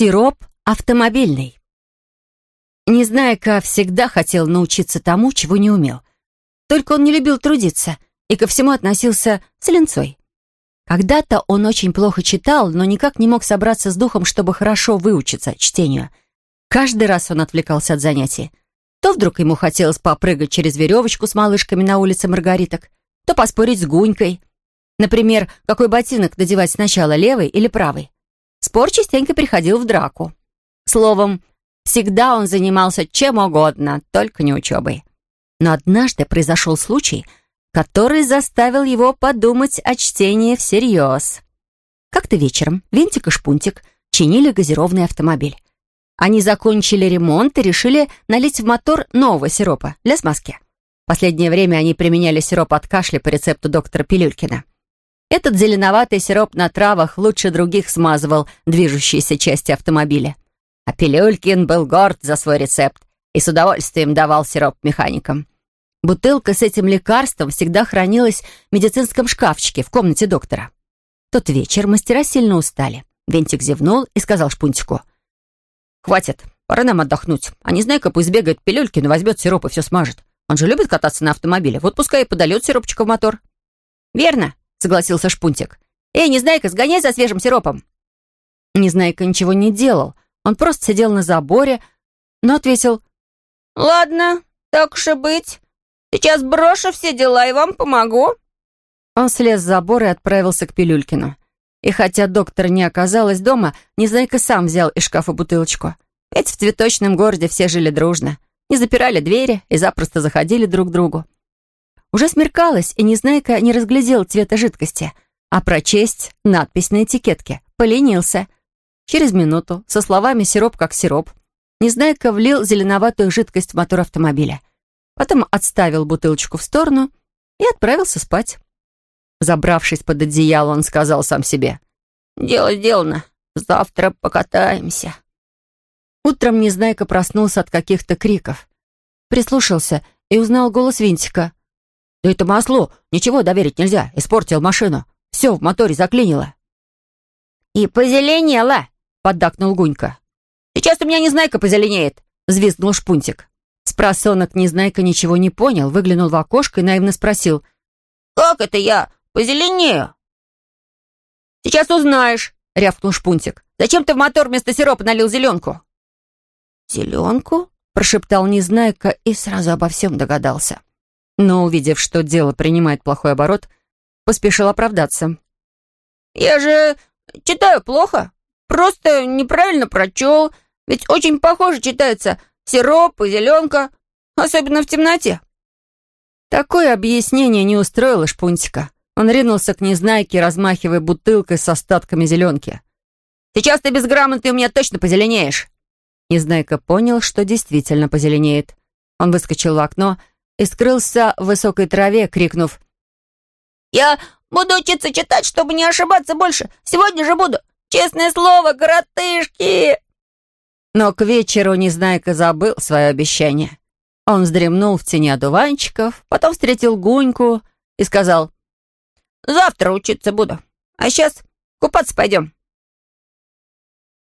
Сироп автомобильный. Незнайка всегда хотел научиться тому, чего не умел. Только он не любил трудиться и ко всему относился с ленцой. Когда-то он очень плохо читал, но никак не мог собраться с духом, чтобы хорошо выучиться чтению. Каждый раз он отвлекался от занятий. То вдруг ему хотелось попрыгать через веревочку с малышками на улице Маргариток, то поспорить с Гунькой. Например, какой ботинок надевать сначала, левый или правый. Спор частенько переходил в драку. Словом, всегда он занимался чем угодно, только не учебой. Но однажды произошел случай, который заставил его подумать о чтении всерьез. Как-то вечером Винтик и Шпунтик чинили газированный автомобиль. Они закончили ремонт и решили налить в мотор нового сиропа для смазки. Последнее время они применяли сироп от кашля по рецепту доктора Пилюлькина. Этот зеленоватый сироп на травах лучше других смазывал движущиеся части автомобиля. А Пилюлькин был горд за свой рецепт и с удовольствием давал сироп механикам. Бутылка с этим лекарством всегда хранилась в медицинском шкафчике в комнате доктора. тот вечер мастера сильно устали. Вентик зевнул и сказал Шпунтику. «Хватит, пора нам отдохнуть. А Незнайка пусть бегает Пилюлькин, возьмет сироп и все смажет. Он же любит кататься на автомобиле. Вот пускай и подольет сиропчика в мотор». «Верно», согласился Шпунтик. «Эй, Незнайка, сгоняй за свежим сиропом!» Незнайка ничего не делал. Он просто сидел на заборе, но ответил. «Ладно, так уж и быть. Сейчас брошу все дела и вам помогу». Он слез с забора и отправился к Пилюлькину. И хотя доктора не оказалось дома, Незнайка сам взял из шкафа бутылочку. Ведь в цветочном городе все жили дружно. Не запирали двери и запросто заходили друг к другу. Уже смеркалось, и Незнайка не разглядел цвета жидкости, а прочесть надпись на этикетке поленился. Через минуту, со словами «сироп как сироп», Незнайка влил зеленоватую жидкость в мотор автомобиля. Потом отставил бутылочку в сторону и отправился спать. Забравшись под одеяло, он сказал сам себе. «Дело сделано. Завтра покатаемся». Утром Незнайка проснулся от каких-то криков. Прислушался и узнал голос Винтика. «Да это масло! Ничего доверить нельзя! Испортил машину! Все в моторе заклинило!» «И позеленело!» — поддакнул Гунька. «Сейчас у меня Незнайка позеленеет!» — взвизгнул Шпунтик. Спросонок Незнайка ничего не понял, выглянул в окошко и наивно спросил. «Как это я позеленею?» «Сейчас узнаешь!» — рявкнул Шпунтик. «Зачем ты в мотор вместо сиропа налил зеленку?» «Зеленку?» — прошептал Незнайка и сразу обо всем догадался но, увидев, что дело принимает плохой оборот, поспешил оправдаться. «Я же читаю плохо. Просто неправильно прочел. Ведь очень похоже читается сироп и зеленка, особенно в темноте». Такое объяснение не устроило Шпунтика. Он ринулся к Незнайке, размахивая бутылкой с остатками зеленки. «Сейчас ты безграмотный у меня точно позеленеешь!» Незнайка понял, что действительно позеленеет. Он выскочил в окно и скрылся в высокой траве, крикнув «Я буду учиться читать, чтобы не ошибаться больше. Сегодня же буду. Честное слово, коротышки!» Но к вечеру Незнайка забыл свое обещание. Он вздремнул в тени одуванчиков, потом встретил Гуньку и сказал «Завтра учиться буду, а сейчас купаться пойдем».